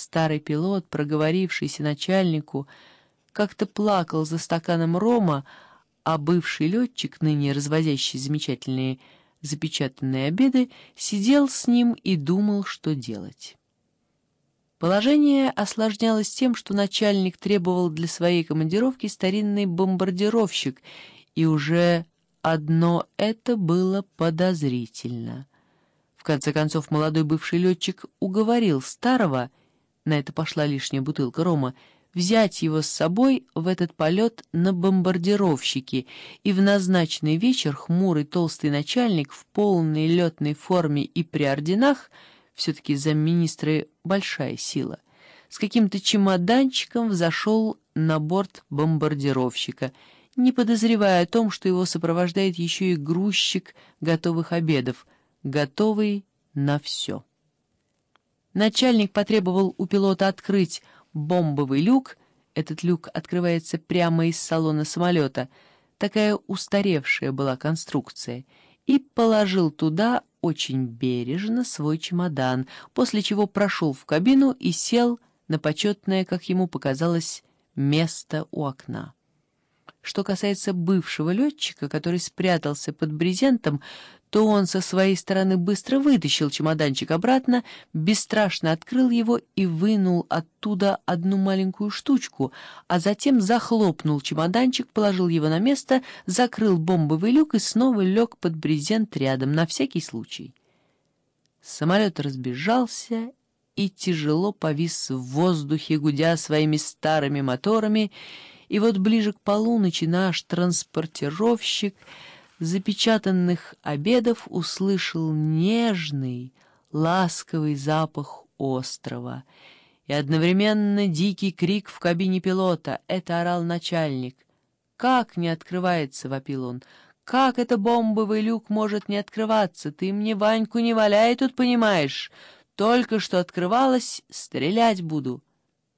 Старый пилот, проговорившийся начальнику, как-то плакал за стаканом рома, а бывший летчик, ныне развозящий замечательные запечатанные обеды, сидел с ним и думал, что делать. Положение осложнялось тем, что начальник требовал для своей командировки старинный бомбардировщик, и уже одно это было подозрительно. В конце концов, молодой бывший летчик уговорил старого, на это пошла лишняя бутылка рома, взять его с собой в этот полет на бомбардировщике, и в назначенный вечер хмурый толстый начальник в полной летной форме и при орденах, все-таки замминистры большая сила, с каким-то чемоданчиком взошел на борт бомбардировщика, не подозревая о том, что его сопровождает еще и грузчик готовых обедов, готовый на все. Начальник потребовал у пилота открыть бомбовый люк, этот люк открывается прямо из салона самолета, такая устаревшая была конструкция, и положил туда очень бережно свой чемодан, после чего прошел в кабину и сел на почетное, как ему показалось, место у окна. Что касается бывшего летчика, который спрятался под брезентом, то он со своей стороны быстро вытащил чемоданчик обратно, бесстрашно открыл его и вынул оттуда одну маленькую штучку, а затем захлопнул чемоданчик, положил его на место, закрыл бомбовый люк и снова лег под брезент рядом, на всякий случай. Самолет разбежался и тяжело повис в воздухе, гудя своими старыми моторами, и вот ближе к полуночи наш транспортировщик — запечатанных обедов услышал нежный, ласковый запах острова и одновременно дикий крик в кабине пилота. Это орал начальник. «Как не открывается?» — вопил он. «Как это бомбовый люк может не открываться? Ты мне Ваньку не валяй тут, понимаешь? Только что открывалась, стрелять буду».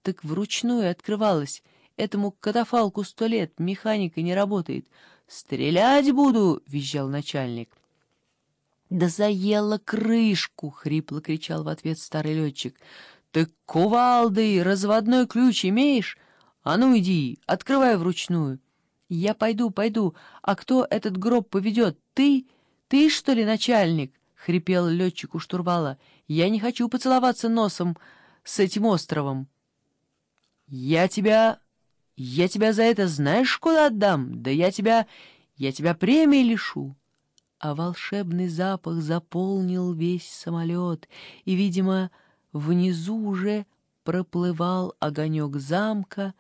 Так вручную открывалась. Этому катафалку сто лет, механика не работает. «Стрелять буду!» — визжал начальник. «Да заела крышку!» — хрипло кричал в ответ старый летчик. «Ты кувалдой разводной ключ имеешь? А ну иди, открывай вручную!» «Я пойду, пойду. А кто этот гроб поведет? Ты? Ты, что ли, начальник?» — хрипел летчик у штурвала. «Я не хочу поцеловаться носом с этим островом». «Я тебя я тебя за это знаешь, куда отдам? Да я тебя... я тебя премии лишу. А волшебный запах заполнил весь самолет, и, видимо, внизу уже проплывал огонек замка,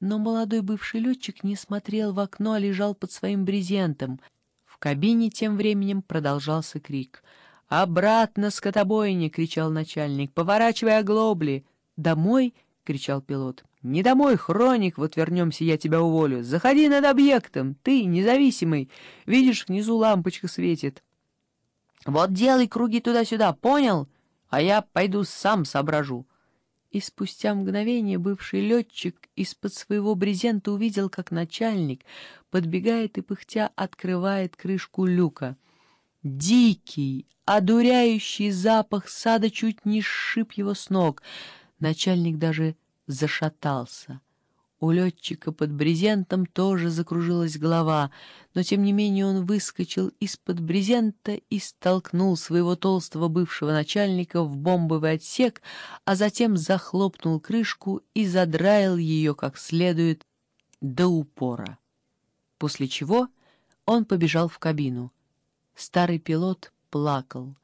но молодой бывший летчик не смотрел в окно, а лежал под своим брезентом. В кабине тем временем продолжался крик. «Обратно, скотобойня!» — кричал начальник. «Поворачивай оглобли!» «Домой!» — кричал пилот. «Не домой, хроник, вот вернемся, я тебя уволю. Заходи над объектом, ты независимый. Видишь, внизу лампочка светит. Вот делай круги туда-сюда, понял? А я пойду сам соображу». И спустя мгновение бывший летчик из-под своего брезента увидел, как начальник подбегает и пыхтя открывает крышку люка. Дикий, одуряющий запах сада чуть не сшиб его с ног. Начальник даже зашатался. У летчика под брезентом тоже закружилась голова, но тем не менее он выскочил из-под брезента и столкнул своего толстого бывшего начальника в бомбовый отсек, а затем захлопнул крышку и задраил ее как следует до упора. После чего он побежал в кабину. Старый пилот плакал.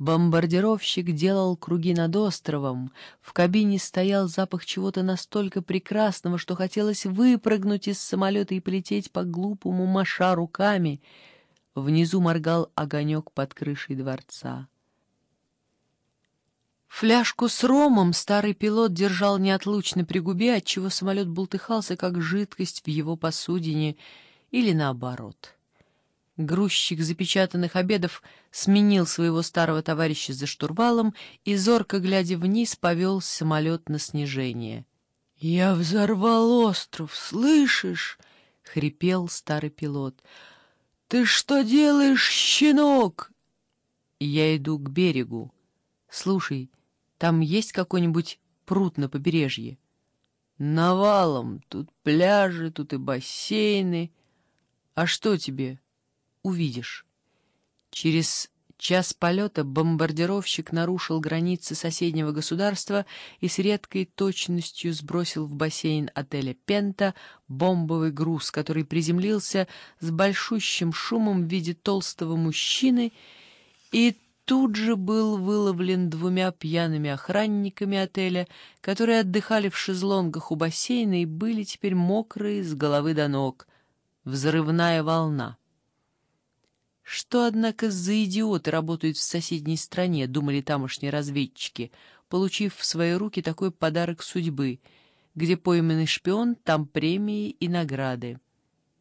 Бомбардировщик делал круги над островом. В кабине стоял запах чего-то настолько прекрасного, что хотелось выпрыгнуть из самолета и полететь по глупому маша руками. Внизу моргал огонек под крышей дворца. Фляжку с ромом старый пилот держал неотлучно при губе, отчего самолет бултыхался, как жидкость в его посудине, или наоборот — Грузчик запечатанных обедов сменил своего старого товарища за штурвалом и, зорко глядя вниз, повел самолет на снижение. — Я взорвал остров, слышишь? — хрипел старый пилот. — Ты что делаешь, щенок? — Я иду к берегу. Слушай, там есть какой-нибудь пруд на побережье. Навалом, тут пляжи, тут и бассейны. А что тебе? Увидишь. Через час полета бомбардировщик нарушил границы соседнего государства и с редкой точностью сбросил в бассейн отеля «Пента» бомбовый груз, который приземлился с большущим шумом в виде толстого мужчины и тут же был выловлен двумя пьяными охранниками отеля, которые отдыхали в шезлонгах у бассейна и были теперь мокрые с головы до ног. Взрывная волна. Что, однако, за идиоты работают в соседней стране, думали тамошние разведчики, получив в свои руки такой подарок судьбы, где пойманный шпион, там премии и награды.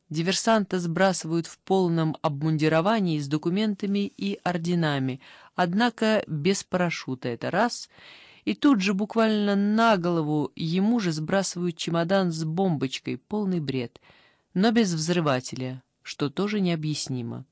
Диверсанта сбрасывают в полном обмундировании с документами и орденами, однако без парашюта это раз, и тут же буквально на голову ему же сбрасывают чемодан с бомбочкой, полный бред, но без взрывателя, что тоже необъяснимо.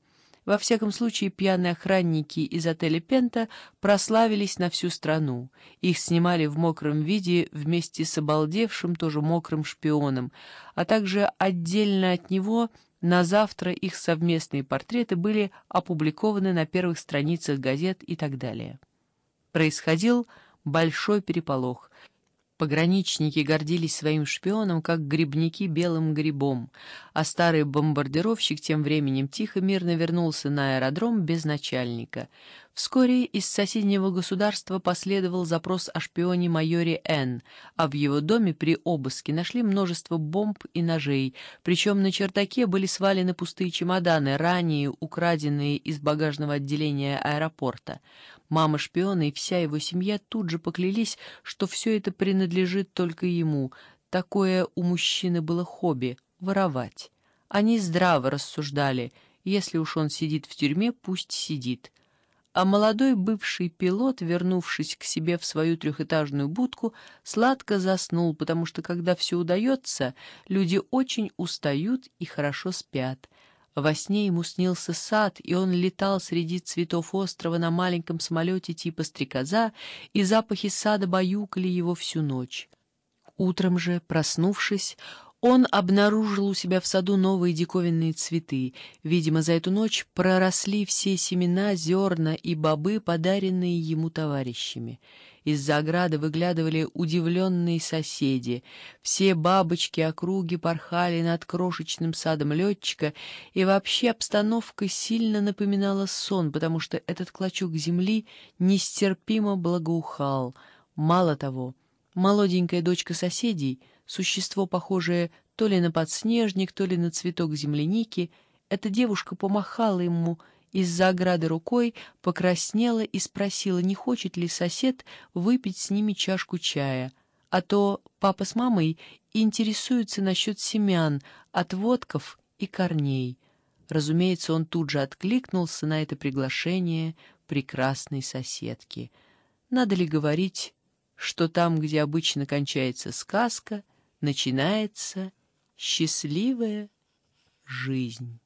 Во всяком случае, пьяные охранники из отеля «Пента» прославились на всю страну. Их снимали в мокром виде вместе с обалдевшим, тоже мокрым шпионом, а также отдельно от него на завтра их совместные портреты были опубликованы на первых страницах газет и так далее. Происходил большой переполох. Пограничники гордились своим шпионом, как грибники белым грибом, а старый бомбардировщик тем временем тихо мирно вернулся на аэродром без начальника. Вскоре из соседнего государства последовал запрос о шпионе майоре Н, а в его доме при обыске нашли множество бомб и ножей, причем на чердаке были свалены пустые чемоданы, ранее украденные из багажного отделения аэропорта. Мама шпиона и вся его семья тут же поклялись, что все это принадлежит только ему. Такое у мужчины было хобби — воровать. Они здраво рассуждали, если уж он сидит в тюрьме, пусть сидит — а молодой бывший пилот, вернувшись к себе в свою трехэтажную будку, сладко заснул, потому что, когда все удается, люди очень устают и хорошо спят. Во сне ему снился сад, и он летал среди цветов острова на маленьком самолете типа «Стрекоза», и запахи сада баюкали его всю ночь. Утром же, проснувшись, он обнаружил у себя в саду новые диковинные цветы. Видимо, за эту ночь проросли все семена, зерна и бобы, подаренные ему товарищами. Из-за ограды выглядывали удивленные соседи. Все бабочки округи порхали над крошечным садом летчика, и вообще обстановка сильно напоминала сон, потому что этот клочок земли нестерпимо благоухал. Мало того, молоденькая дочка соседей — существо, похожее то ли на подснежник, то ли на цветок земляники. Эта девушка помахала ему из-за ограды рукой, покраснела и спросила, не хочет ли сосед выпить с ними чашку чая. А то папа с мамой интересуются насчет семян, отводков и корней. Разумеется, он тут же откликнулся на это приглашение прекрасной соседки. Надо ли говорить, что там, где обычно кончается сказка — начинается счастливая жизнь.